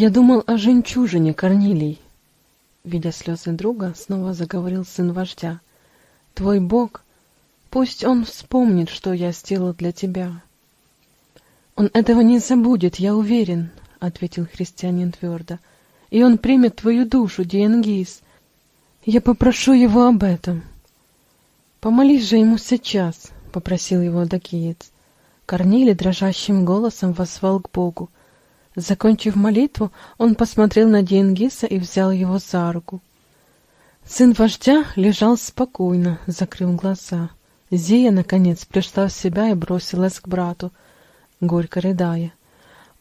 Я думал о жемчужине, Корнилий. Видя слезы друга, снова заговорил сын вождя. Твой Бог, пусть он вспомнит, что я сделал для тебя. Он этого не забудет, я уверен, — ответил христианин твердо. И он примет твою душу, Диенгиз. Я попрошу его об этом. Помолись же ему сейчас, — попросил его дакиец. Корнилий дрожащим голосом возвал к Богу. Закончив молитву, он посмотрел на Диенгиса и взял его за руку. Сын вождя лежал спокойно, закрыв глаза. Зия, наконец, пришла в себя и бросилась к брату, горько рыдая.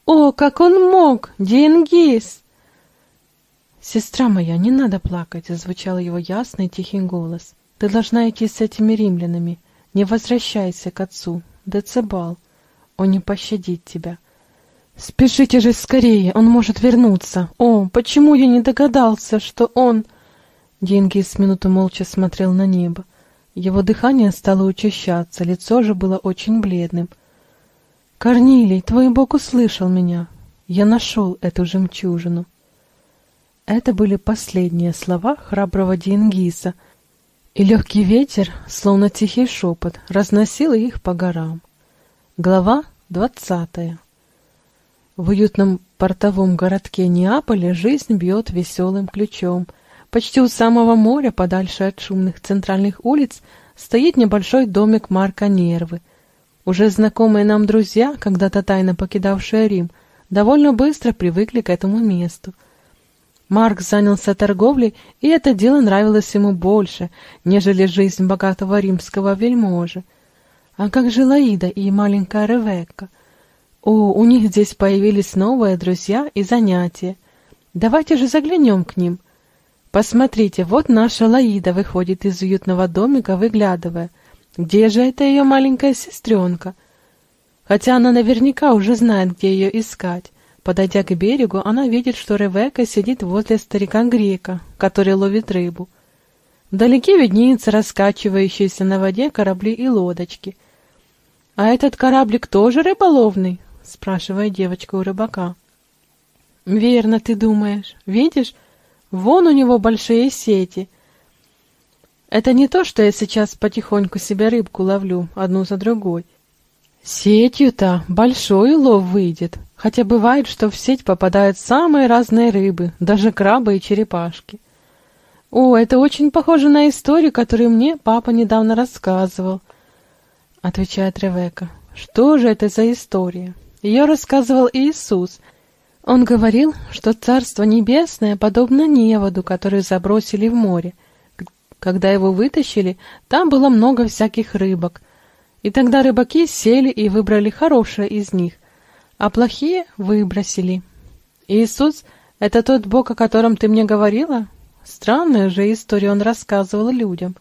«О, как он мог! Диенгис!» «Сестра моя, не надо плакать!» — звучал его ясный тихий голос. «Ты должна идти с этими римлянами. Не возвращайся к отцу. Децибал. Он не пощадит тебя». «Спешите же скорее, он может вернуться! О, почему я не догадался, что он...» Деньги с минуту молча смотрел на небо. Его дыхание стало учащаться, лицо же было очень бледным. «Корнилий, твой Бог услышал меня. Я нашел эту жемчужину». Это были последние слова храброго Дингиса, и легкий ветер, словно тихий шепот, разносил их по горам. Глава двадцатая в уютном портовом городке Неаполя жизнь бьет веселым ключом. Почти у самого моря, подальше от шумных центральных улиц, стоит небольшой домик Марка Нервы. Уже знакомые нам друзья, когда-то тайно покидавшие Рим, довольно быстро привыкли к этому месту. Марк занялся торговлей, и это дело нравилось ему больше, нежели жизнь богатого римского вельможи. А как же Лаида и маленькая Ревекка? О, у них здесь появились новые друзья и занятия. Давайте же заглянем к ним. Посмотрите, вот наша Лаида выходит из уютного домика, выглядывая. Где же эта ее маленькая сестренка? Хотя она наверняка уже знает, где ее искать. Подойдя к берегу, она видит, что Ревека сидит возле старика-грека, который ловит рыбу. Вдалеке виднеются раскачивающиеся на воде корабли и лодочки. «А этот кораблик тоже рыболовный?» — спрашивает девочка у рыбака. «Верно ты думаешь. Видишь, вон у него большие сети. Это не то, что я сейчас потихоньку себе рыбку ловлю, одну за другой. Сетью-то большой улов выйдет, хотя бывает, что в сеть попадают самые разные рыбы, даже крабы и черепашки. О, это очень похоже на историю, которую мне папа недавно рассказывал, — отвечает Ревека. Что же это за история? Ее рассказывал Иисус. Он говорил, что Царство Небесное подобно неводу, который забросили в море. Когда его вытащили, там было много всяких рыбок. И тогда рыбаки сели и выбрали хорошее из них, а плохие выбросили. Иисус — это тот Бог, о котором ты мне говорила? Странную же историю он рассказывал людям.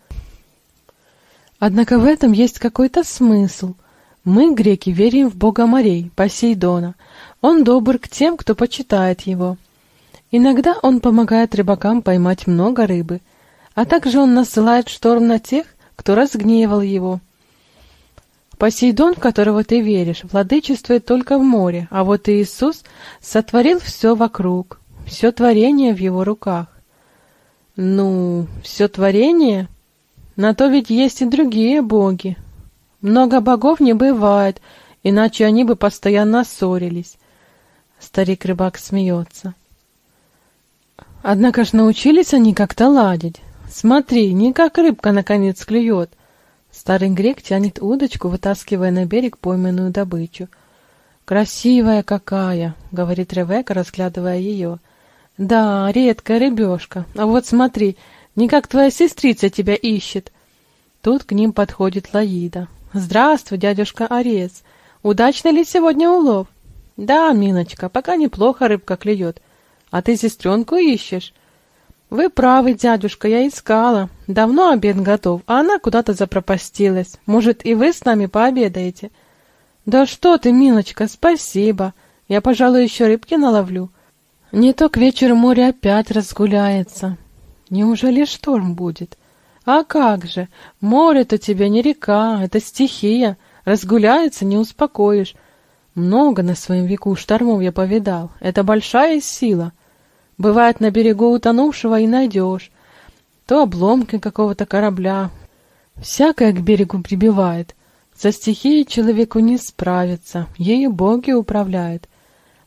Однако в этом есть какой-то смысл — мы, греки, верим в бога морей, Посейдона. Он добр к тем, кто почитает его. Иногда он помогает рыбакам поймать много рыбы, а также он насылает шторм на тех, кто разгневал его. Посейдон, в которого ты веришь, владычествует только в море, а вот Иисус сотворил все вокруг, все творение в его руках. Ну, все творение? На то ведь есть и другие боги, много богов не бывает, иначе они бы постоянно ссорились. Старик-рыбак смеется. Однако ж научились они как-то ладить. Смотри, не как рыбка наконец клюет. Старый грек тянет удочку, вытаскивая на берег пойманную добычу. «Красивая какая!» — говорит Ревека, разглядывая ее. «Да, редкая рыбешка. А вот смотри, не как твоя сестрица тебя ищет». Тут к ним подходит Лаида. «Здравствуй, дядюшка Орец. Удачный ли сегодня улов?» «Да, Миночка, пока неплохо рыбка клюет. А ты сестренку ищешь?» «Вы правы, дядюшка, я искала. Давно обед готов, а она куда-то запропастилась. Может, и вы с нами пообедаете?» «Да что ты, Миночка, спасибо. Я, пожалуй, еще рыбки наловлю. Не то к вечеру море опять разгуляется. Неужели шторм будет?» А как же? Море-то тебе не река, это стихия. Разгуляется, не успокоишь. Много на своем веку штормов я повидал. Это большая сила. Бывает, на берегу утонувшего и найдешь. То обломки какого-то корабля. Всякое к берегу прибивает. За стихией человеку не справиться, ею боги управляют.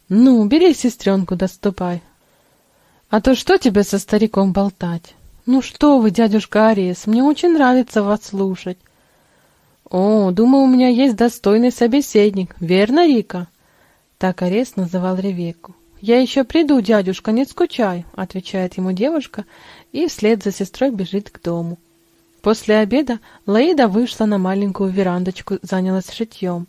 Ну, бери сестренку, доступай. А то что тебе со стариком болтать? Ну что вы, дядюшка Ариес, мне очень нравится вас слушать. О, думаю, у меня есть достойный собеседник, верно, Рика? Так Арес называл Ревекку. «Я еще приду, дядюшка, не скучай», — отвечает ему девушка и вслед за сестрой бежит к дому. После обеда Лаида вышла на маленькую верандочку, занялась шитьем.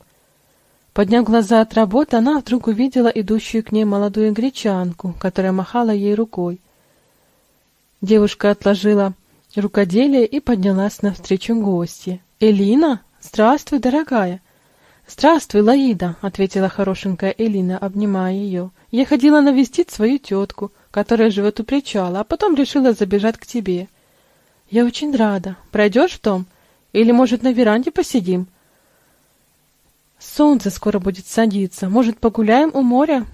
Подняв глаза от работы, она вдруг увидела идущую к ней молодую гречанку, которая махала ей рукой. Девушка отложила рукоделие и поднялась навстречу гостье. «Элина? Здравствуй, дорогая!» «Здравствуй, Лаида!» — ответила хорошенькая Элина, обнимая ее. «Я ходила навестить свою тетку, которая живет у причала, а потом решила забежать к тебе». «Я очень рада. Пройдешь в дом? Или, может, на веранде посидим?» «Солнце скоро будет садиться. Может, погуляем у моря?»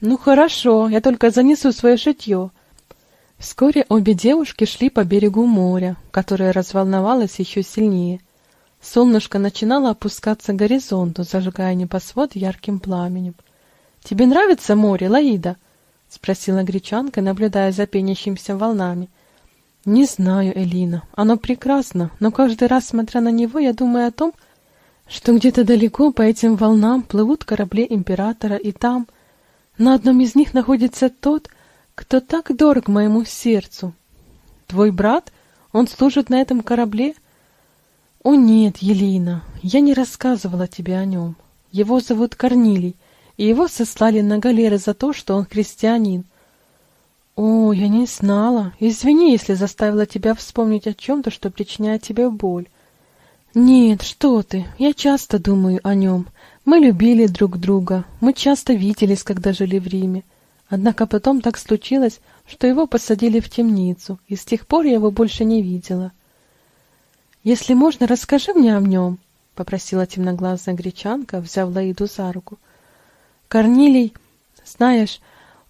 «Ну, хорошо. Я только занесу свое шитье». Вскоре обе девушки шли по берегу моря, которое разволновалось еще сильнее. Солнышко начинало опускаться к горизонту, зажигая небосвод ярким пламенем. «Тебе нравится море, Лаида?» — спросила гречанка, наблюдая за пенящимися волнами. «Не знаю, Элина. Оно прекрасно, но каждый раз, смотря на него, я думаю о том, что где-то далеко по этим волнам плывут корабли императора, и там, на одном из них находится тот, кто так дорог моему сердцу. Твой брат? Он служит на этом корабле?» «О нет, Елена, я не рассказывала тебе о нем. Его зовут Корнилий, и его сослали на галеры за то, что он христианин. О, я не знала. Извини, если заставила тебя вспомнить о чем-то, что причиняет тебе боль. Нет, что ты, я часто думаю о нем. Мы любили друг друга, мы часто виделись, когда жили в Риме. Однако потом так случилось, что его посадили в темницу, и с тех пор я его больше не видела. «Если можно, расскажи мне о нем», — попросила темноглазая гречанка, взяв Лаиду за руку. «Корнилий, знаешь,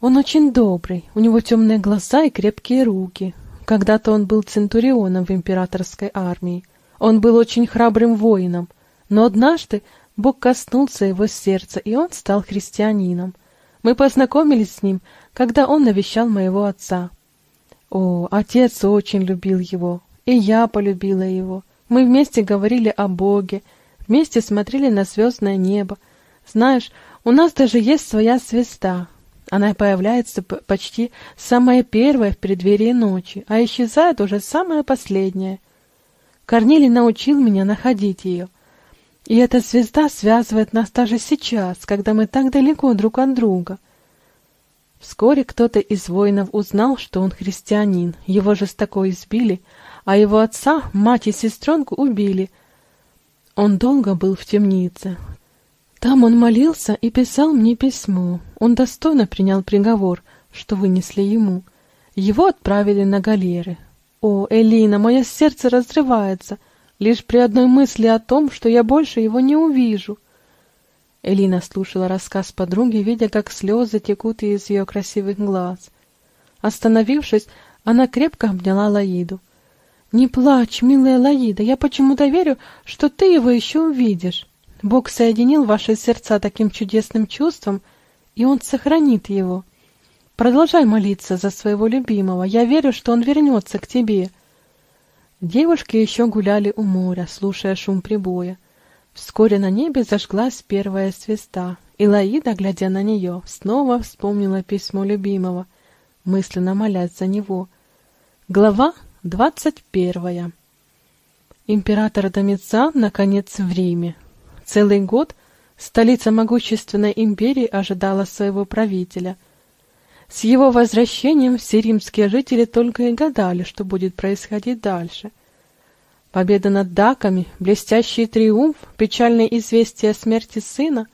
он очень добрый, у него темные глаза и крепкие руки. Когда-то он был центурионом в императорской армии. Он был очень храбрым воином, но однажды Бог коснулся его сердца, и он стал христианином. Мы познакомились с ним, когда он навещал моего отца. О, отец очень любил его, и я полюбила его. Мы вместе говорили о Боге, вместе смотрели на звездное небо. Знаешь, у нас даже есть своя звезда. Она появляется почти самая первая в преддверии ночи, а исчезает уже самая последняя. Корнилий научил меня находить ее. И эта звезда связывает нас даже сейчас, когда мы так далеко друг от друга. Вскоре кто-то из воинов узнал, что он христианин, его жестоко избили, а его отца, мать и сестренку убили. Он долго был в темнице. Там он молился и писал мне письмо. Он достойно принял приговор, что вынесли ему. Его отправили на галеры. О, Элина, мое сердце разрывается, лишь при одной мысли о том, что я больше его не увижу. Элина слушала рассказ подруги, видя, как слезы текут из ее красивых глаз. Остановившись, она крепко обняла Лаиду. «Не плачь, милая Лаида, я почему-то верю, что ты его еще увидишь. Бог соединил ваши сердца таким чудесным чувством, и Он сохранит его. Продолжай молиться за своего любимого, я верю, что он вернется к тебе». Девушки еще гуляли у моря, слушая шум прибоя. Вскоре на небе зажглась первая звезда, и Лаида, глядя на нее, снова вспомнила письмо любимого, мысленно молясь за него. Глава Двадцать первая. Император Домициан, наконец, в Риме. Целый год столица могущественной империи ожидала своего правителя. С его возвращением все римские жители только и гадали, что будет происходить дальше. Победа над даками, блестящий триумф, печальное известие о смерти сына.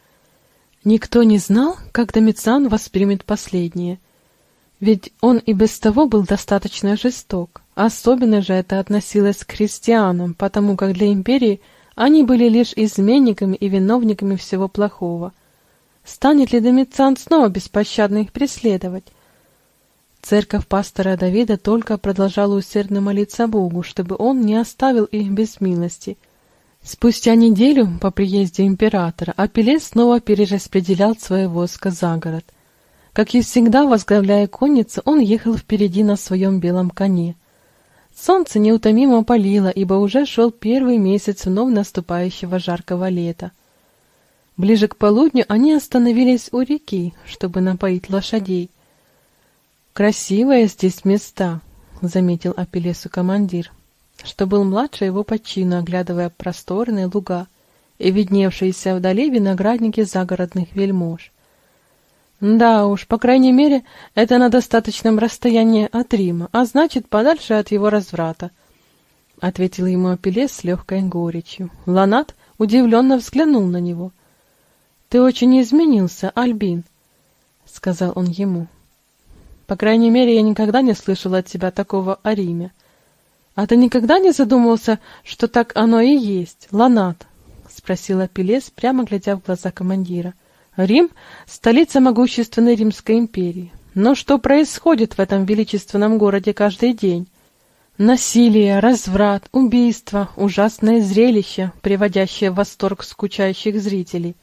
Никто не знал, как Домициан воспримет последнее. Ведь он и без того был достаточно жесток. Особенно же это относилось к христианам, потому как для империи они были лишь изменниками и виновниками всего плохого. Станет ли Домициан снова беспощадно их преследовать? Церковь пастора Давида только продолжала усердно молиться Богу, чтобы он не оставил их без милости. Спустя неделю по приезде императора Апеллес снова перераспределял свое войско за город. Как и всегда, возглавляя конницу, он ехал впереди на своем белом коне. Солнце неутомимо палило, ибо уже шел первый месяц вновь наступающего жаркого лета. Ближе к полудню они остановились у реки, чтобы напоить лошадей. «Красивые здесь места», — заметил Апеллесу командир, что был младше его по чину, оглядывая просторные луга и видневшиеся вдали виноградники загородных вельмож. Да уж, по крайней мере, это на достаточном расстоянии от Рима, а значит, подальше от его разврата, — ответил ему Апеллес с легкой горечью. Ланат удивленно взглянул на него — «Ты очень изменился, Альбин», — сказал он ему. «По крайней мере, я никогда не слышал от тебя такого о Риме. А ты никогда не задумывался, что так оно и есть, Ланат?» — спросила Пелес, прямо глядя в глаза командира. «Рим — столица могущественной Римской империи. Но что происходит в этом величественном городе каждый день? Насилие, разврат, убийство, ужасное зрелище, приводящее в восторг скучающих зрителей.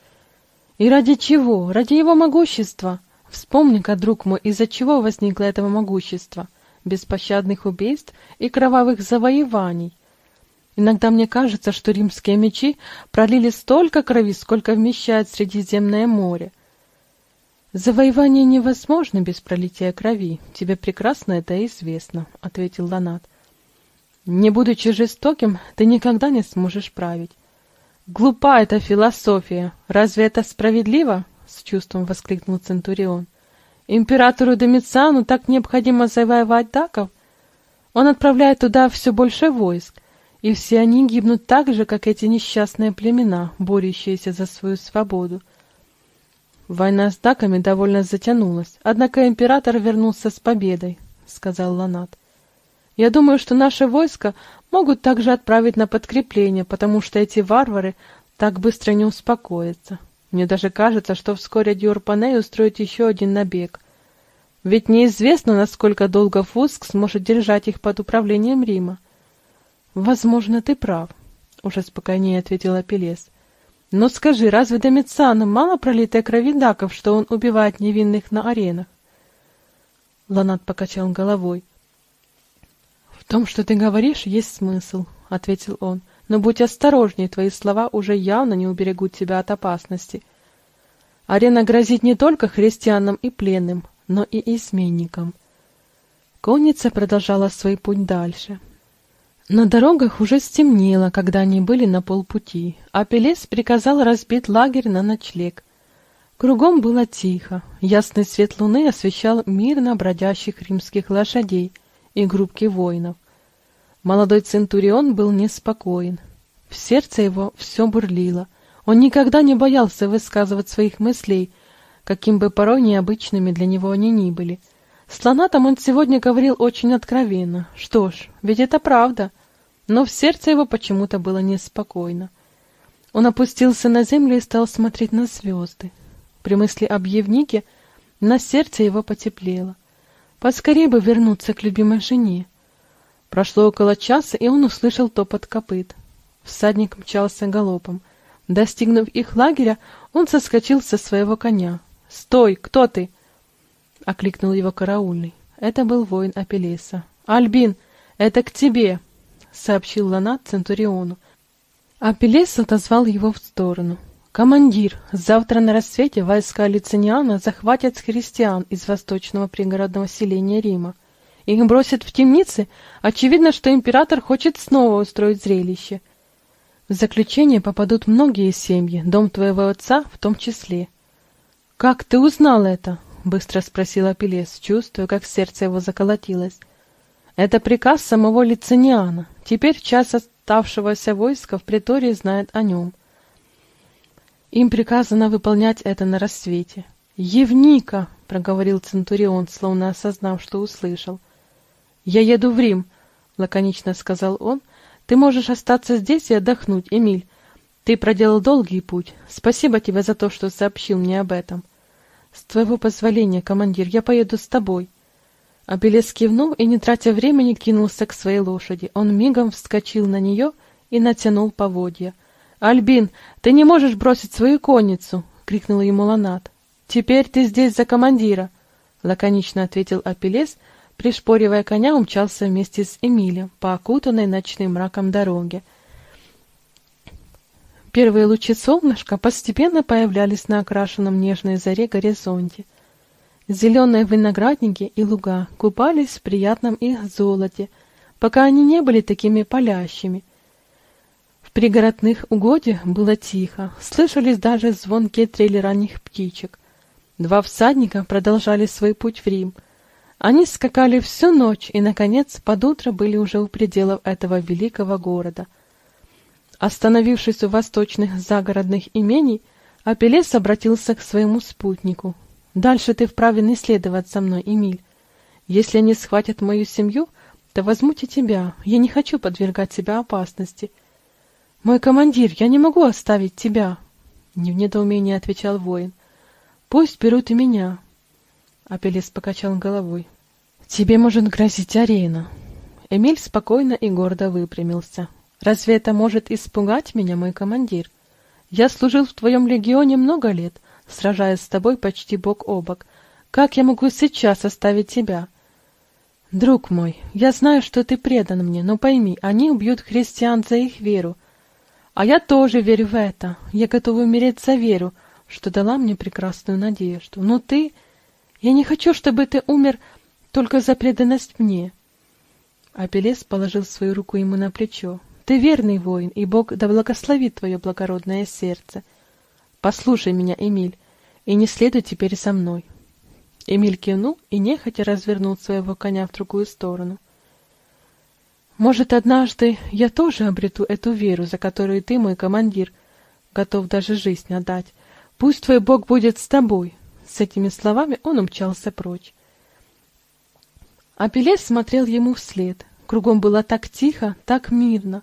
И ради чего? Ради его могущества. Вспомни-ка, друг мой, из-за чего возникло этого могущества, беспощадных убийств и кровавых завоеваний. Иногда мне кажется, что римские мечи пролили столько крови, сколько вмещает Средиземное море. Завоевание невозможно без пролития крови. Тебе прекрасно это известно, — ответил Ланат. Не будучи жестоким, ты никогда не сможешь править. Глупа эта философия. Разве это справедливо? С чувством воскликнул Центурион. Императору Домициану так необходимо завоевать даков. Он отправляет туда все больше войск, и все они гибнут так же, как эти несчастные племена, борющиеся за свою свободу. Война с даками довольно затянулась, однако император вернулся с победой, — сказал Ланат. Я думаю, что наши войска могут также отправить на подкрепление, потому что эти варвары так быстро не успокоятся. Мне даже кажется, что вскоре Диорпаней устроит еще один набег. Ведь неизвестно, насколько долго Фуск сможет держать их под управлением Рима. — Возможно, ты прав, — уже спокойнее ответила Пелес. — Но скажи, разве Домициану мало пролитой крови даков, что он убивает невинных на аренах? Ланат покачал головой том, что ты говоришь, есть смысл, — ответил он. — Но будь осторожней, твои слова уже явно не уберегут тебя от опасности. Арена грозит не только христианам и пленным, но и изменникам. Конница продолжала свой путь дальше. На дорогах уже стемнело, когда они были на полпути, а Пелес приказал разбить лагерь на ночлег. Кругом было тихо, ясный свет луны освещал мирно бродящих римских лошадей и группки воинов. Молодой Центурион был неспокоен. В сердце его все бурлило. Он никогда не боялся высказывать своих мыслей, каким бы порой необычными для него они ни были. С Ланатом он сегодня говорил очень откровенно. Что ж, ведь это правда. Но в сердце его почему-то было неспокойно. Он опустился на землю и стал смотреть на звезды. При мысли об Евнике на сердце его потеплело. Поскорее бы вернуться к любимой жене. Прошло около часа, и он услышал топот копыт. Всадник мчался галопом. Достигнув их лагеря, он соскочил со своего коня. «Стой! Кто ты?» — окликнул его караульный. Это был воин Апеллеса. «Альбин, это к тебе!» — сообщил Ланат Центуриону. Апеллес отозвал его в сторону. «Командир, завтра на рассвете войска Лициниана захватят христиан из восточного пригородного селения Рима. Их бросят в темницы, очевидно, что император хочет снова устроить зрелище. В заключение попадут многие семьи, дом твоего отца в том числе. — Как ты узнал это? — быстро спросил Апеллес, чувствуя, как сердце его заколотилось. — Это приказ самого Лициниана. Теперь час оставшегося войска в притории знает о нем. Им приказано выполнять это на рассвете. — Евника! — проговорил Центурион, словно осознав, что услышал — «Я еду в Рим», — лаконично сказал он. «Ты можешь остаться здесь и отдохнуть, Эмиль. Ты проделал долгий путь. Спасибо тебе за то, что сообщил мне об этом. С твоего позволения, командир, я поеду с тобой. Абелес кивнул и, не тратя времени, кинулся к своей лошади. Он мигом вскочил на нее и натянул поводья. «Альбин, ты не можешь бросить свою конницу!» — крикнул ему Ланат. «Теперь ты здесь за командира!» — лаконично ответил Апеллес, пришпоривая коня, умчался вместе с Эмилем по окутанной ночным мраком дороге. Первые лучи солнышка постепенно появлялись на окрашенном нежной заре горизонте. Зеленые виноградники и луга купались в приятном их золоте, пока они не были такими палящими. Пригородных угодьях было тихо, слышались даже звонкие трели ранних птичек. Два всадника продолжали свой путь в Рим. Они скакали всю ночь и, наконец, под утро были уже у пределов этого великого города — Остановившись у восточных загородных имений, Апеллес обратился к своему спутнику. «Дальше ты вправе не следовать за мной, Эмиль. Если они схватят мою семью, то возьмут и тебя. Я не хочу подвергать себя опасности». «Мой командир, я не могу оставить тебя!» Не в недоумении отвечал воин. «Пусть берут и меня!» Апеллес покачал головой. «Тебе может грозить арена!» Эмиль спокойно и гордо выпрямился. Разве это может испугать меня, мой командир? Я служил в твоем легионе много лет, сражаясь с тобой почти бок о бок. Как я могу сейчас оставить тебя? Друг мой, я знаю, что ты предан мне, но пойми, они убьют христиан за их веру. А я тоже верю в это. Я готов умереть за веру, что дала мне прекрасную надежду. Но ты... Я не хочу, чтобы ты умер только за преданность мне. Апеллес положил свою руку ему на плечо. Ты верный воин, и Бог да благословит твое благородное сердце. Послушай меня, Эмиль, и не следуй теперь со мной. Эмиль кивнул и нехотя развернул своего коня в другую сторону. Может, однажды я тоже обрету эту веру, за которую ты, мой командир, готов даже жизнь отдать. Пусть твой Бог будет с тобой. С этими словами он умчался прочь. Апеллес смотрел ему вслед. Кругом было так тихо, так мирно.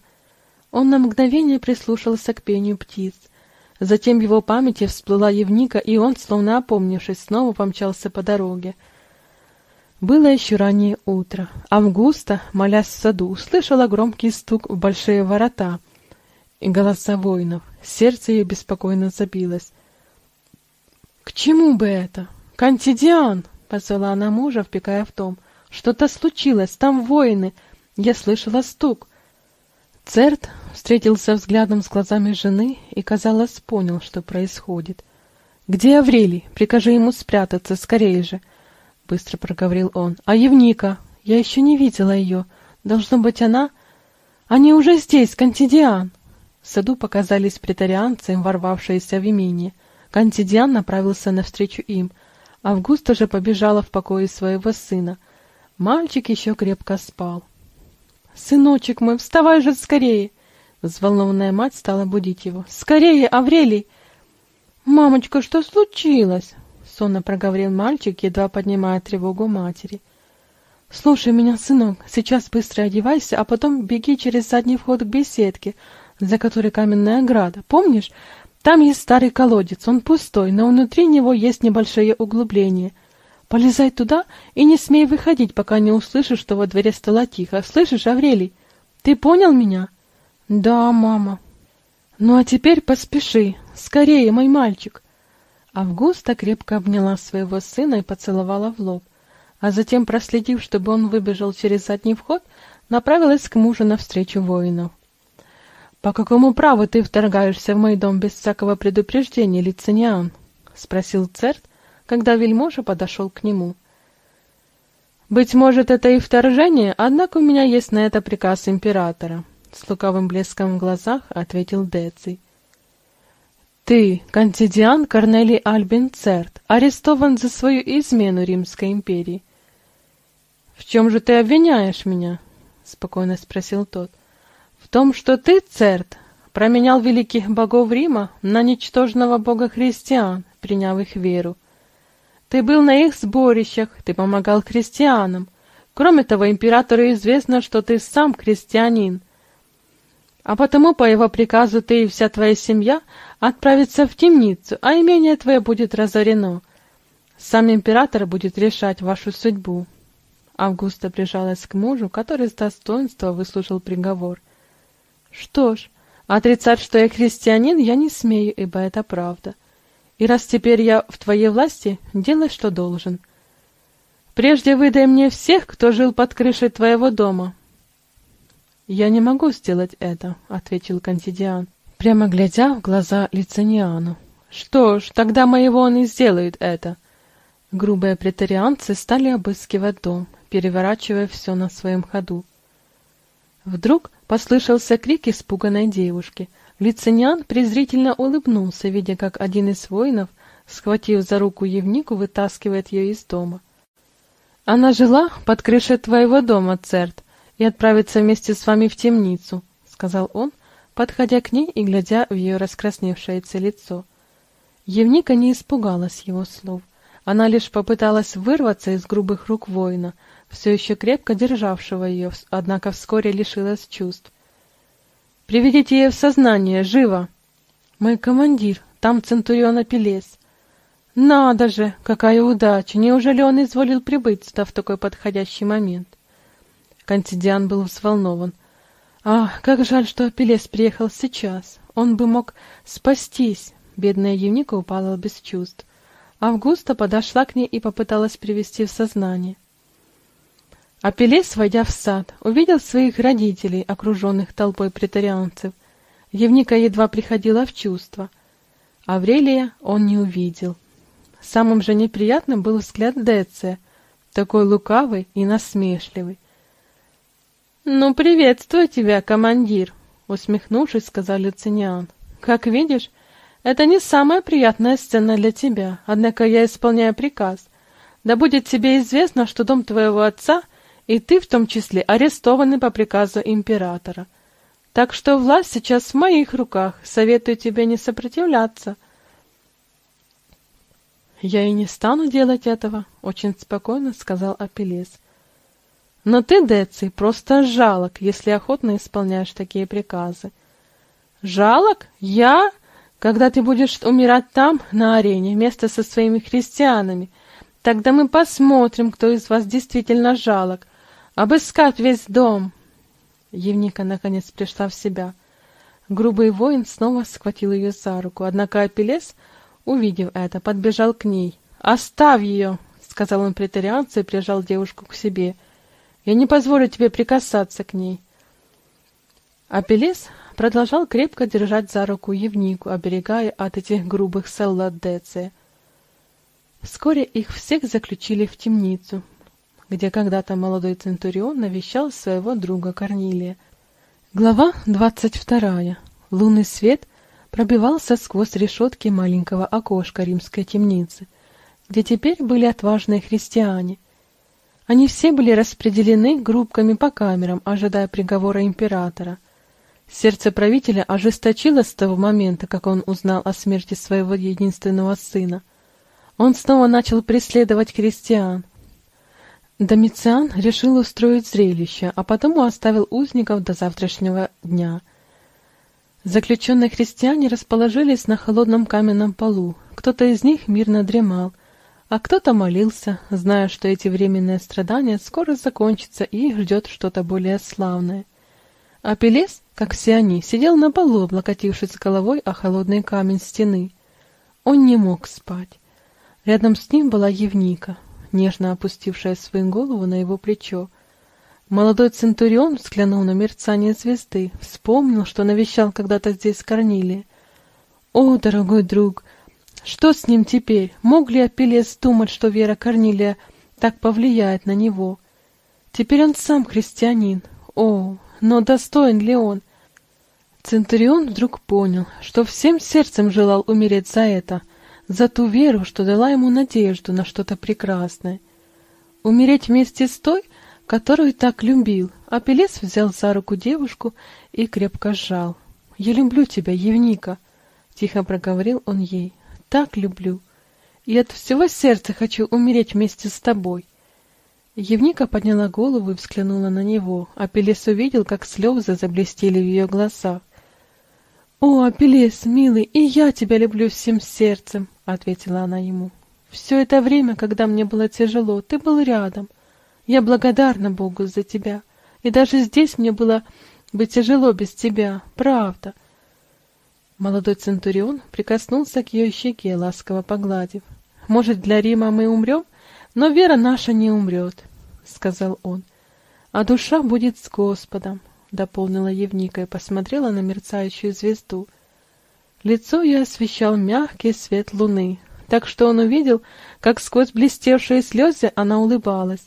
Он на мгновение прислушался к пению птиц. Затем в его памяти всплыла Евника, и он, словно опомнившись, снова помчался по дороге. Было еще раннее утро. Августа, молясь в саду, услышала громкий стук в большие ворота и голоса воинов. Сердце ее беспокойно забилось. «К чему бы это? Кантидиан!» — позвала она мужа, впекая в дом. «Что-то случилось, там воины. Я слышала стук». Церт встретился взглядом с глазами жены и, казалось, понял, что происходит. «Где Аврелий? Прикажи ему спрятаться, скорее же!» — быстро проговорил он. «А Евника? Я еще не видела ее. Должно быть, она...» «Они уже здесь, Кантидиан!» В саду показались претарианцы, ворвавшиеся в имение. Кантидиан направился навстречу им. Августа же побежала в покое своего сына. Мальчик еще крепко спал. «Сыночек мой, вставай же скорее!» Взволнованная мать стала будить его. «Скорее, Аврелий!» «Мамочка, что случилось?» Сонно проговорил мальчик, едва поднимая тревогу матери. «Слушай меня, сынок, сейчас быстро одевайся, а потом беги через задний вход к беседке, за которой каменная ограда. Помнишь, там есть старый колодец, он пустой, но внутри него есть небольшое углубление. Полезай туда и не смей выходить, пока не услышишь, что во дворе стало тихо. Слышишь, Аврелий? Ты понял меня? Да, мама. Ну а теперь поспеши. Скорее, мой мальчик. Августа крепко обняла своего сына и поцеловала в лоб, а затем, проследив, чтобы он выбежал через задний вход, направилась к мужу навстречу воинов. «По какому праву ты вторгаешься в мой дом без всякого предупреждения, Лициниан?» — спросил Церт, когда вельможа подошел к нему. «Быть может, это и вторжение, однако у меня есть на это приказ императора», — с лукавым блеском в глазах ответил Деций. «Ты, Кантидиан Корнелий Альбин Церт, арестован за свою измену Римской империи». «В чем же ты обвиняешь меня?» — спокойно спросил тот. «В том, что ты, Церт, променял великих богов Рима на ничтожного бога христиан, приняв их веру. Ты был на их сборищах, ты помогал крестьянам. Кроме того, императору известно, что ты сам крестьянин. А потому по его приказу ты и вся твоя семья отправятся в темницу, а имение твое будет разорено. Сам император будет решать вашу судьбу. Августа прижалась к мужу, который с достоинства выслушал приговор. Что ж, отрицать, что я христианин, я не смею, ибо это правда. И раз теперь я в твоей власти, делай, что должен. Прежде выдай мне всех, кто жил под крышей твоего дома. Я не могу сделать это, ответил Кантидиан, прямо глядя в глаза Лициниану. Что ж, тогда моего он и сделает это. Грубые претарианцы стали обыскивать дом, переворачивая все на своем ходу. Вдруг послышался крик испуганной девушки. Лициниан презрительно улыбнулся, видя, как один из воинов, схватив за руку Евнику, вытаскивает ее из дома. «Она жила под крышей твоего дома, Церт, и отправится вместе с вами в темницу», — сказал он, подходя к ней и глядя в ее раскрасневшееся лицо. Евника не испугалась его слов. Она лишь попыталась вырваться из грубых рук воина, все еще крепко державшего ее, однако вскоре лишилась чувств. «Приведите ее в сознание, живо!» «Мой командир, там Центурион Апеллес». «Надо же, какая удача! Неужели он изволил прибыть сюда в такой подходящий момент?» Кантидиан был взволнован. «Ах, как жаль, что Апеллес приехал сейчас! Он бы мог спастись!» Бедная Евника упала без чувств. Августа подошла к ней и попыталась привести в сознание. Апеллес, войдя в сад, увидел своих родителей, окруженных толпой претарианцев. Евника едва приходила в чувство. Аврелия он не увидел. Самым же неприятным был взгляд Деция, такой лукавый и насмешливый. «Ну, приветствую тебя, командир!» — усмехнувшись, сказал Люциниан. «Как видишь, это не самая приятная сцена для тебя, однако я исполняю приказ. Да будет тебе известно, что дом твоего отца и ты в том числе арестованы по приказу императора. Так что власть сейчас в моих руках, советую тебе не сопротивляться. Я и не стану делать этого, очень спокойно сказал Апеллес. Но ты, Деций, просто жалок, если охотно исполняешь такие приказы. Жалок? Я? Когда ты будешь умирать там, на арене, вместе со своими христианами, тогда мы посмотрим, кто из вас действительно жалок. Обыскать весь дом!» Евника наконец пришла в себя. Грубый воин снова схватил ее за руку, однако Апеллес, увидев это, подбежал к ней. «Оставь ее!» — сказал он претарианцу и прижал девушку к себе. «Я не позволю тебе прикасаться к ней». Апеллес продолжал крепко держать за руку Евнику, оберегая от этих грубых солдат Деция. Вскоре их всех заключили в темницу, где когда-то молодой Центурион навещал своего друга Корнилия. Глава двадцать вторая. Лунный свет пробивался сквозь решетки маленького окошка римской темницы, где теперь были отважные христиане. Они все были распределены группками по камерам, ожидая приговора императора — Сердце правителя ожесточилось с того момента, как он узнал о смерти своего единственного сына. Он снова начал преследовать крестьян. Домициан решил устроить зрелище, а потому оставил узников до завтрашнего дня. Заключенные христиане расположились на холодном каменном полу. Кто-то из них мирно дремал, а кто-то молился, зная, что эти временные страдания скоро закончатся и их ждет что-то более славное. Апеллес как все они, сидел на полу, облокотившись головой о холодный камень стены. Он не мог спать. Рядом с ним была Евника, нежно опустившая свою голову на его плечо. Молодой Центурион взглянул на мерцание звезды, вспомнил, что навещал когда-то здесь Корнилия. «О, дорогой друг, что с ним теперь? Мог ли Апеллес думать, что вера Корнилия так повлияет на него? Теперь он сам христианин. О, но достоин ли он? Центурион вдруг понял, что всем сердцем желал умереть за это, за ту веру, что дала ему надежду на что-то прекрасное. Умереть вместе с той, которую так любил. Апеллес взял за руку девушку и крепко сжал. «Я люблю тебя, Евника», — тихо проговорил он ей. «Так люблю. И от всего сердца хочу умереть вместе с тобой». Евника подняла голову и взглянула на него. Апеллес увидел, как слезы заблестели в ее глазах. «О, Апеллес, милый, и я тебя люблю всем сердцем», — ответила она ему. «Все это время, когда мне было тяжело, ты был рядом. Я благодарна Богу за тебя, и даже здесь мне было бы тяжело без тебя, правда». Молодой Центурион прикоснулся к ее щеке, ласково погладив. «Может, для Рима мы умрем, но вера наша не умрет», — сказал он. «А душа будет с Господом дополнила Евника и посмотрела на мерцающую звезду. Лицо ее освещал мягкий свет луны, так что он увидел, как сквозь блестевшие слезы она улыбалась.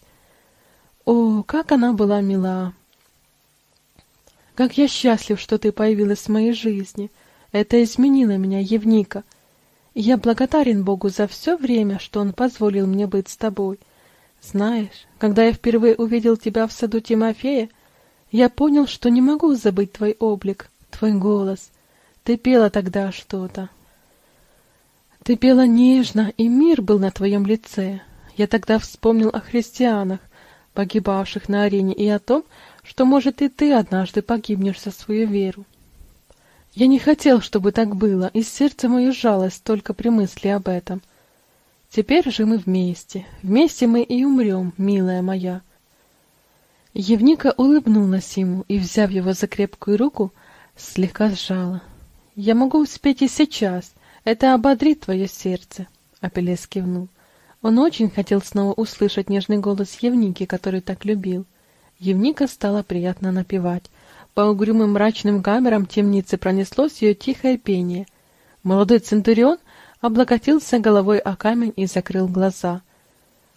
О, как она была мила! Как я счастлив, что ты появилась в моей жизни. Это изменило меня, Евника. Я благодарен Богу за все время, что Он позволил мне быть с тобой. Знаешь, когда я впервые увидел тебя в саду Тимофея, я понял, что не могу забыть твой облик, твой голос. Ты пела тогда что-то. Ты пела нежно, и мир был на твоем лице. Я тогда вспомнил о христианах, погибавших на арене, и о том, что, может, и ты однажды погибнешь за свою веру. Я не хотел, чтобы так было, и сердце мое сжалось только при мысли об этом. Теперь же мы вместе, вместе мы и умрем, милая моя. Евника улыбнулась ему и, взяв его за крепкую руку, слегка сжала. «Я могу успеть и сейчас. Это ободрит твое сердце», — Апеллес кивнул. Он очень хотел снова услышать нежный голос Евники, который так любил. Евника стала приятно напевать. По угрюмым мрачным камерам темницы пронеслось ее тихое пение. Молодой Центурион облокотился головой о камень и закрыл глаза —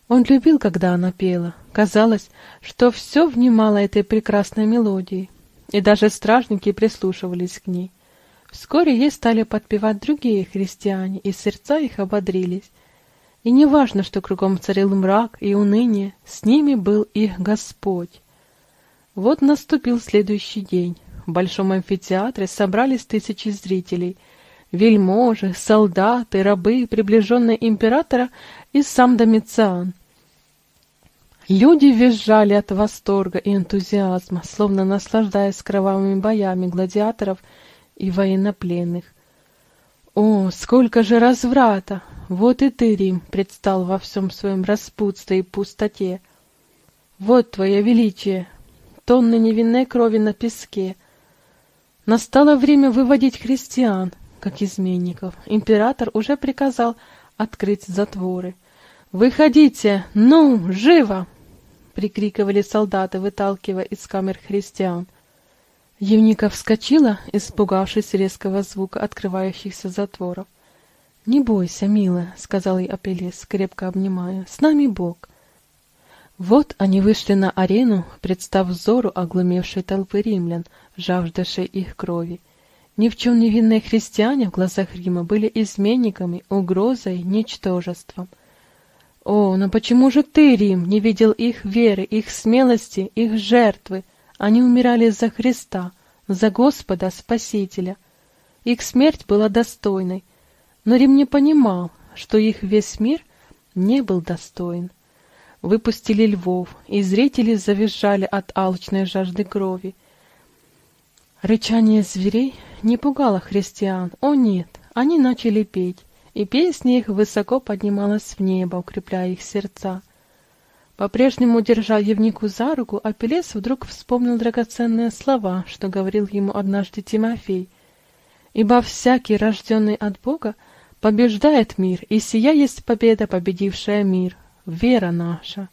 он любил, когда она пела. Казалось, что все внимало этой прекрасной мелодии, и даже стражники прислушивались к ней. Вскоре ей стали подпевать другие христиане, и сердца их ободрились. И не важно, что кругом царил мрак и уныние, с ними был их Господь. Вот наступил следующий день. В большом амфитеатре собрались тысячи зрителей. Вельможи, солдаты, рабы, приближенные императора и сам Домициан. Люди визжали от восторга и энтузиазма, словно наслаждаясь кровавыми боями гладиаторов и военнопленных. О, сколько же разврата! Вот и ты, Рим, предстал во всем своем распутстве и пустоте. Вот твое величие, тонны невинной крови на песке. Настало время выводить христиан, как изменников. Император уже приказал открыть затворы. «Выходите! Ну, живо!» — прикрикивали солдаты, выталкивая из камер христиан. Евника вскочила, испугавшись резкого звука открывающихся затворов. «Не бойся, милая», — сказал ей Апеллес, крепко обнимая, — «с нами Бог». Вот они вышли на арену, представ взору оглумевшей толпы римлян, жаждавшей их крови. Ни в чем невинные христиане в глазах Рима были изменниками, угрозой, ничтожеством — о, но почему же ты, Рим, не видел их веры, их смелости, их жертвы? Они умирали за Христа, за Господа Спасителя. Их смерть была достойной, но Рим не понимал, что их весь мир не был достоин. Выпустили львов, и зрители завизжали от алчной жажды крови. Рычание зверей не пугало христиан, о нет, они начали петь и песня их высоко поднималась в небо, укрепляя их сердца. По-прежнему, держа Евнику за руку, Апеллес вдруг вспомнил драгоценные слова, что говорил ему однажды Тимофей. «Ибо всякий, рожденный от Бога, побеждает мир, и сия есть победа, победившая мир, вера наша».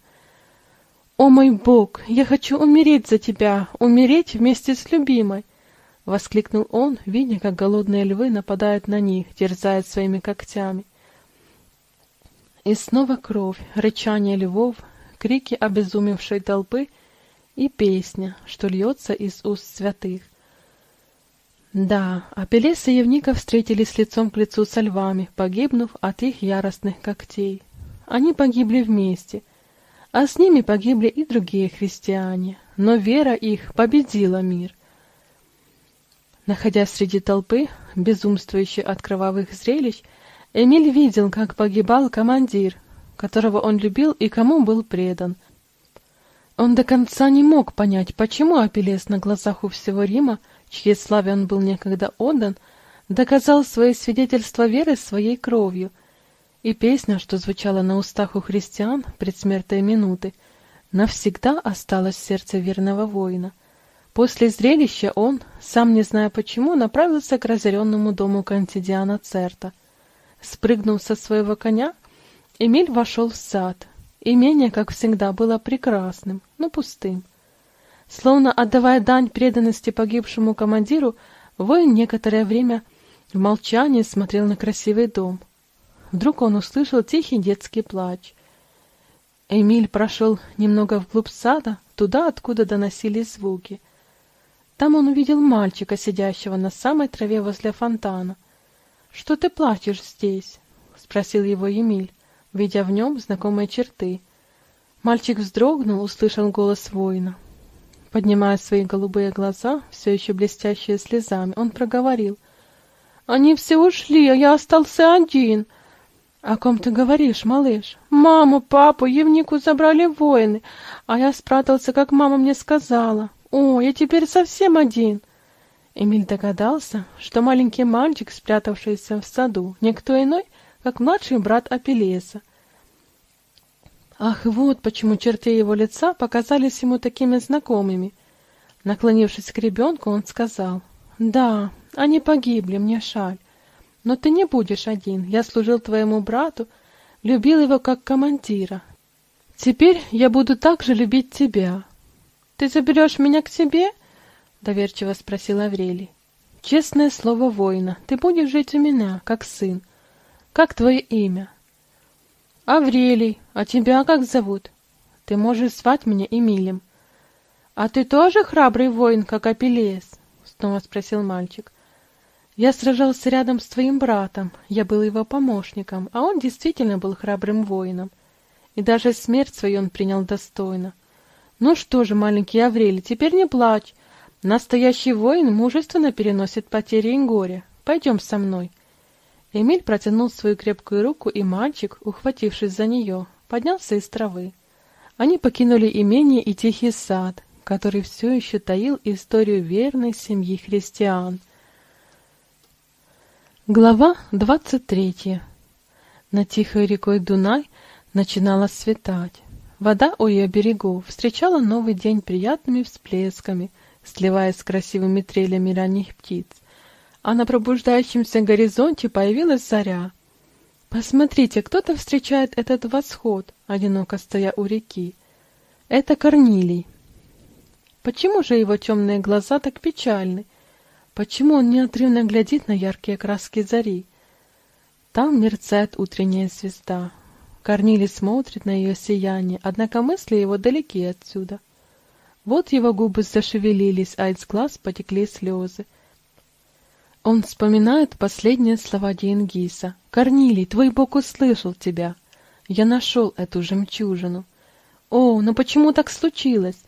«О мой Бог, я хочу умереть за тебя, умереть вместе с любимой!» — воскликнул он, видя, как голодные львы нападают на них, терзают своими когтями. И снова кровь, рычание львов, крики обезумевшей толпы и песня, что льется из уст святых. Да, Апеллес и Евника встретились лицом к лицу со львами, погибнув от их яростных когтей. Они погибли вместе, а с ними погибли и другие христиане, но вера их победила мир. Находясь среди толпы, безумствующей от кровавых зрелищ, Эмиль видел, как погибал командир, которого он любил и кому был предан. Он до конца не мог понять, почему Апеллес на глазах у всего Рима, чьей славе он был некогда отдан, доказал свое свидетельство веры своей кровью, и песня, что звучала на устах у христиан предсмертной минуты, навсегда осталась в сердце верного воина. После зрелища он, сам не зная почему, направился к разоренному дому Кантидиана Церта. Спрыгнув со своего коня, Эмиль вошел в сад. Имение, как всегда, было прекрасным, но пустым. Словно отдавая дань преданности погибшему командиру, воин некоторое время в молчании смотрел на красивый дом. Вдруг он услышал тихий детский плач. Эмиль прошел немного вглубь сада, туда, откуда доносились звуки. Там он увидел мальчика, сидящего на самой траве возле фонтана. — Что ты плачешь здесь? — спросил его Эмиль, видя в нем знакомые черты. Мальчик вздрогнул, услышал голос воина. Поднимая свои голубые глаза, все еще блестящие слезами, он проговорил — они все ушли, а я остался один. О ком ты говоришь, малыш? Маму, папу, Евнику забрали воины, а я спрятался, как мама мне сказала. О, я теперь совсем один. Эмиль догадался, что маленький мальчик, спрятавшийся в саду, никто иной, как младший брат Апеллеса. Ах, вот почему черты его лица показались ему такими знакомыми. Наклонившись к ребенку, он сказал, «Да, они погибли, мне шаль. Но ты не будешь один. Я служил твоему брату, любил его как командира. Теперь я буду также любить тебя. Ты заберешь меня к себе? Доверчиво спросил Аврелий. Честное слово воина, ты будешь жить у меня, как сын. Как твое имя? Аврелий. А тебя как зовут? Ты можешь звать меня Эмилем. А ты тоже храбрый воин, как Апеллес? Снова спросил мальчик. Я сражался рядом с твоим братом, я был его помощником, а он действительно был храбрым воином. И даже смерть свою он принял достойно. Ну что же, маленький Аврелий, теперь не плачь. Настоящий воин мужественно переносит потери и горе. Пойдем со мной. Эмиль протянул свою крепкую руку, и мальчик, ухватившись за нее, поднялся из травы. Они покинули имение и тихий сад, который все еще таил историю верной семьи христиан — Глава двадцать третья. На тихой рекой Дунай начинало светать. Вода у ее берегов встречала новый день приятными всплесками, сливаясь с красивыми трелями ранних птиц. А на пробуждающемся горизонте появилась заря. Посмотрите, кто-то встречает этот восход, одиноко стоя у реки. Это Корнилий. Почему же его темные глаза так печальны? Почему он неотрывно глядит на яркие краски зари? Там мерцает утренняя звезда. Корнилий смотрит на ее сияние, однако мысли его далеки отсюда. Вот его губы зашевелились, а из глаз потекли слезы. Он вспоминает последние слова Диенгиса. «Корнилий, твой Бог услышал тебя. Я нашел эту жемчужину». О, но почему так случилось?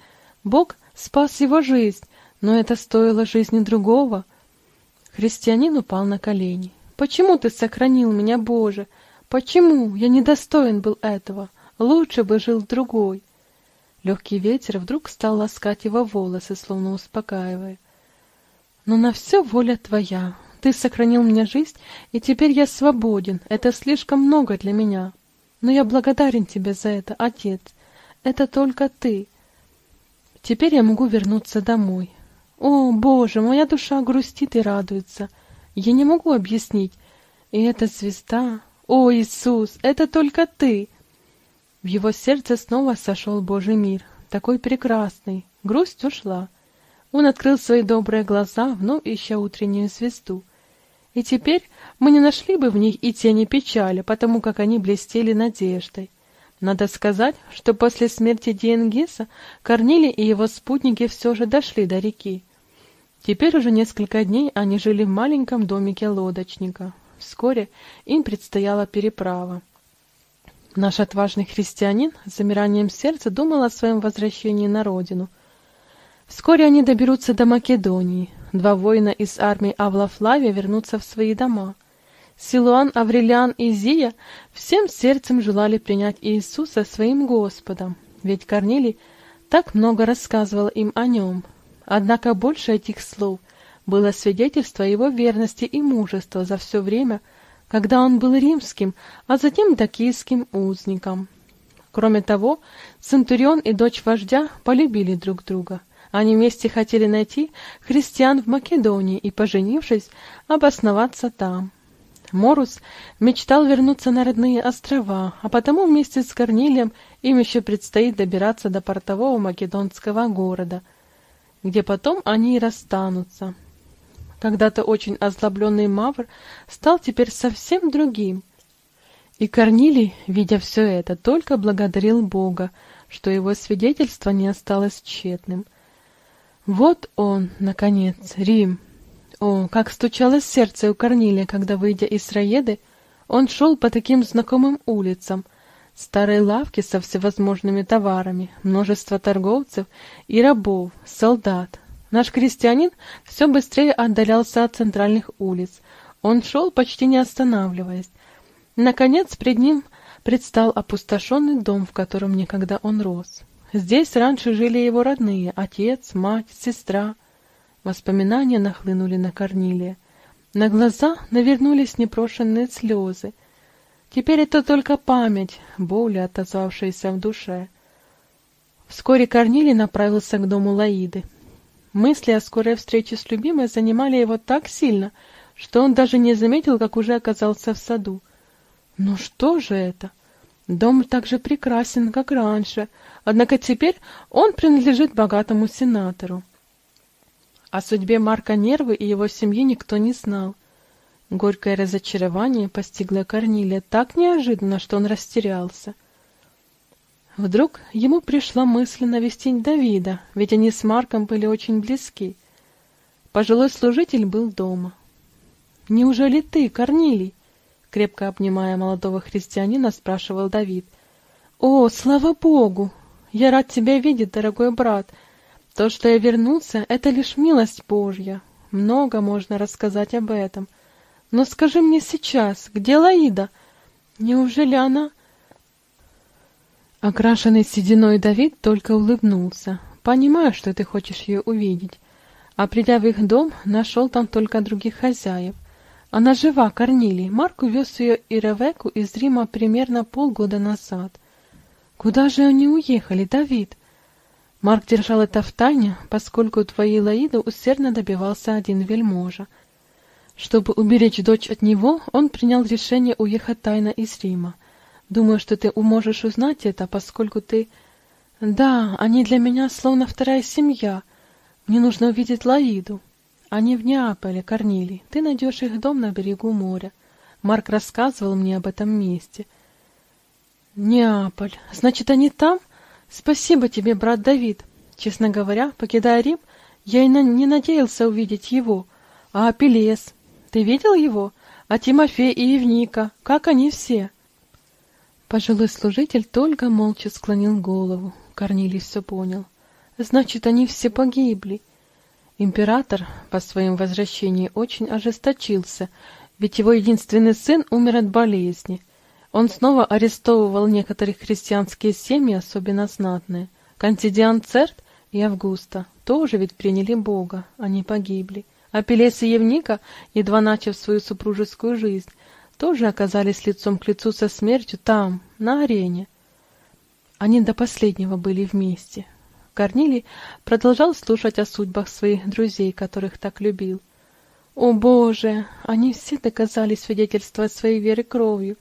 Бог спас его жизнь, но это стоило жизни другого. Христианин упал на колени. «Почему ты сохранил меня, Боже? Почему? Я недостоин был этого. Лучше бы жил другой». Легкий ветер вдруг стал ласкать его волосы, словно успокаивая. «Но на все воля твоя. Ты сохранил мне жизнь, и теперь я свободен. Это слишком много для меня. Но я благодарен тебе за это, Отец. Это только ты. Теперь я могу вернуться домой. О, Боже, моя душа грустит и радуется. Я не могу объяснить. И эта звезда... О, Иисус, это только Ты! В его сердце снова сошел Божий мир, такой прекрасный. Грусть ушла. Он открыл свои добрые глаза, вновь ища утреннюю звезду. И теперь мы не нашли бы в них и тени печали, потому как они блестели надеждой. Надо сказать, что после смерти Диенгиса Корнилий и его спутники все же дошли до реки. Теперь уже несколько дней они жили в маленьком домике лодочника. Вскоре им предстояла переправа. Наш отважный христианин с замиранием сердца думал о своем возвращении на родину. Вскоре они доберутся до Македонии. Два воина из армии Авла Флавия вернутся в свои дома. Силуан, Аврелиан и Зия всем сердцем желали принять Иисуса своим Господом, ведь Корнилий так много рассказывал им о нем. Однако больше этих слов было свидетельство его верности и мужества за все время, когда он был римским, а затем докийским узником. Кроме того, Центурион и дочь вождя полюбили друг друга. Они вместе хотели найти христиан в Македонии и, поженившись, обосноваться там. Морус мечтал вернуться на родные острова, а потому вместе с Корнилием им еще предстоит добираться до портового македонского города, где потом они и расстанутся. Когда-то очень озлобленный Мавр стал теперь совсем другим. И Корнилий, видя все это, только благодарил Бога, что его свидетельство не осталось тщетным. Вот он, наконец, Рим, о, как стучалось сердце у Корнилия, когда, выйдя из Раеды, он шел по таким знакомым улицам. Старые лавки со всевозможными товарами, множество торговцев и рабов, солдат. Наш крестьянин все быстрее отдалялся от центральных улиц. Он шел, почти не останавливаясь. Наконец, пред ним предстал опустошенный дом, в котором некогда он рос. Здесь раньше жили его родные — отец, мать, сестра — Воспоминания нахлынули на Корнилия. На глаза навернулись непрошенные слезы. Теперь это только память, боли, отозвавшаяся в душе. Вскоре Корнилий направился к дому Лаиды. Мысли о скорой встрече с любимой занимали его так сильно, что он даже не заметил, как уже оказался в саду. Ну что же это? Дом так же прекрасен, как раньше, однако теперь он принадлежит богатому сенатору. О судьбе Марка Нервы и его семьи никто не знал. Горькое разочарование постигло Корнилия так неожиданно, что он растерялся. Вдруг ему пришла мысль навестить Давида, ведь они с Марком были очень близки. Пожилой служитель был дома. «Неужели ты, Корнилий?» Крепко обнимая молодого христианина, спрашивал Давид. «О, слава Богу! Я рад тебя видеть, дорогой брат!» То, что я вернулся, это лишь милость Божья. Много можно рассказать об этом. Но скажи мне сейчас, где Лаида? Неужели она... Окрашенный сединой Давид только улыбнулся, понимая, что ты хочешь ее увидеть. А придя в их дом, нашел там только других хозяев. Она жива, Корнилий. Марк увез ее и Ревеку из Рима примерно полгода назад. Куда же они уехали, Давид? Марк держал это в тайне, поскольку твоей Лаиды усердно добивался один вельможа. Чтобы уберечь дочь от него, он принял решение уехать тайно из Рима. Думаю, что ты можешь узнать это, поскольку ты... Да, они для меня словно вторая семья. Мне нужно увидеть Лаиду. Они в Неаполе, Корнилий. Ты найдешь их дом на берегу моря. Марк рассказывал мне об этом месте. Неаполь. Значит, они там? — Спасибо тебе, брат Давид. Честно говоря, покидая Рим, я и на... не надеялся увидеть его. А Апеллес, ты видел его? А Тимофей и Евника, как они все? Пожилой служитель только молча склонил голову. Корнилий все понял. Значит, они все погибли. Император по своим возвращении очень ожесточился, ведь его единственный сын умер от болезни — он снова арестовывал некоторые христианские семьи, особенно знатные. Кантидиан Церт и Августа тоже ведь приняли Бога, они погибли. А Пелес и Евника, едва начав свою супружескую жизнь, тоже оказались лицом к лицу со смертью там, на арене. Они до последнего были вместе. Корнилий продолжал слушать о судьбах своих друзей, которых так любил. О, Боже! Они все доказали свидетельство своей веры кровью.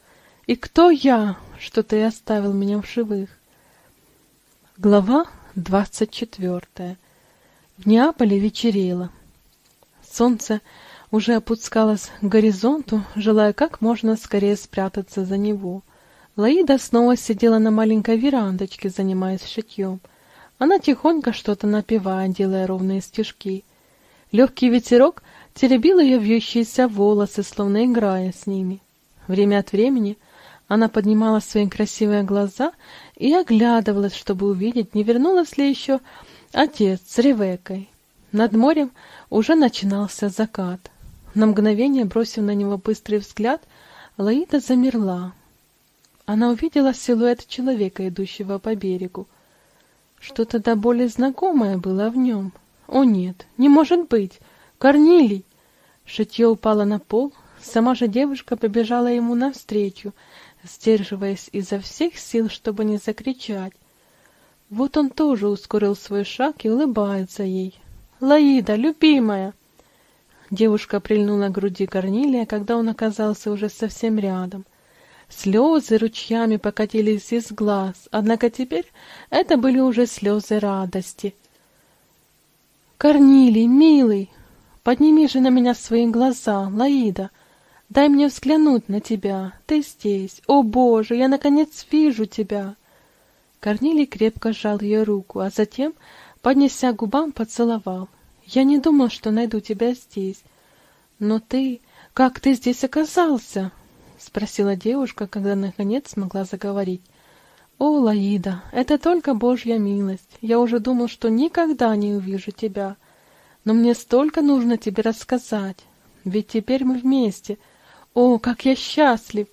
И кто я, что ты оставил меня в живых? Глава двадцать четвертая. В Неаполе вечерело. Солнце уже опускалось к горизонту, желая как можно скорее спрятаться за него. Лаида снова сидела на маленькой верандочке, занимаясь шитьем. Она тихонько что-то напевая, делая ровные стежки. Легкий ветерок теребил ее вьющиеся волосы, словно играя с ними. Время от времени — она поднимала свои красивые глаза и оглядывалась, чтобы увидеть, не вернулась ли еще отец с Ревекой. Над морем уже начинался закат. На мгновение, бросив на него быстрый взгляд, Лаида замерла. Она увидела силуэт человека, идущего по берегу. Что-то до более знакомое было в нем. О нет, не может быть! Корнилий! Шитье упало на пол, сама же девушка побежала ему навстречу, сдерживаясь изо всех сил, чтобы не закричать. Вот он тоже ускорил свой шаг и улыбается ей. «Лаида, любимая!» Девушка прильнула к груди Корнилия, когда он оказался уже совсем рядом. Слезы ручьями покатились из глаз, однако теперь это были уже слезы радости. «Корнилий, милый, подними же на меня свои глаза, Лаида!» Дай мне взглянуть на тебя. Ты здесь. О, Боже, я наконец вижу тебя. Корнилий крепко сжал ее руку, а затем, поднеся губам, поцеловал. Я не думал, что найду тебя здесь. Но ты... Как ты здесь оказался? Спросила девушка, когда наконец смогла заговорить. О, Лаида, это только Божья милость. Я уже думал, что никогда не увижу тебя. Но мне столько нужно тебе рассказать. Ведь теперь мы вместе — «О, как я счастлив!»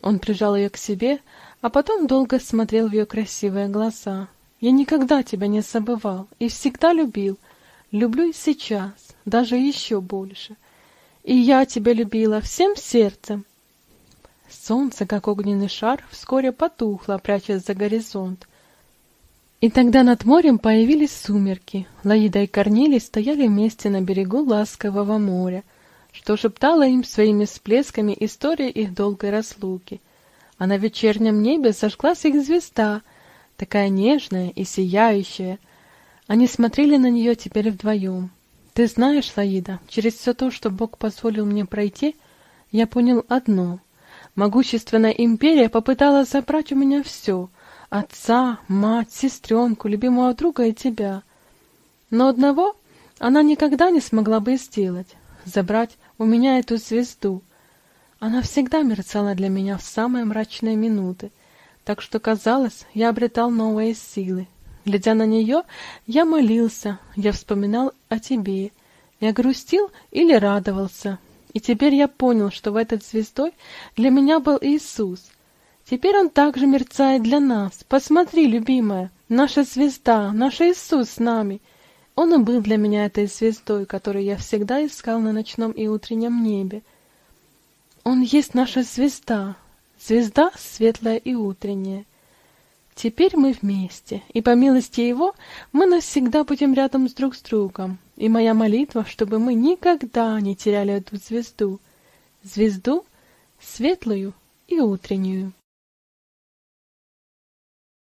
Он прижал ее к себе, а потом долго смотрел в ее красивые глаза. «Я никогда тебя не забывал и всегда любил. Люблю и сейчас, даже еще больше. И я тебя любила всем сердцем». Солнце, как огненный шар, вскоре потухло, прячась за горизонт. И тогда над морем появились сумерки. Лаида и Корнилий стояли вместе на берегу ласкового моря — что шептала им своими всплесками история их долгой разлуки. А на вечернем небе зажглась их звезда, такая нежная и сияющая. Они смотрели на нее теперь вдвоем. Ты знаешь, Лаида, через все то, что Бог позволил мне пройти, я понял одно. Могущественная империя попыталась забрать у меня все — отца, мать, сестренку, любимого друга и тебя. Но одного она никогда не смогла бы сделать — забрать у меня эту звезду. Она всегда мерцала для меня в самые мрачные минуты, так что, казалось, я обретал новые силы. Глядя на нее, я молился, я вспоминал о тебе. Я грустил или радовался. И теперь я понял, что в этой звездой для меня был Иисус. Теперь он также мерцает для нас. Посмотри, любимая, наша звезда, наш Иисус с нами — он и был для меня этой звездой, которую я всегда искал на ночном и утреннем небе. Он есть наша звезда, звезда светлая и утренняя. Теперь мы вместе, и по милости Его мы навсегда будем рядом с друг с другом. И моя молитва, чтобы мы никогда не теряли эту звезду, звезду светлую и утреннюю.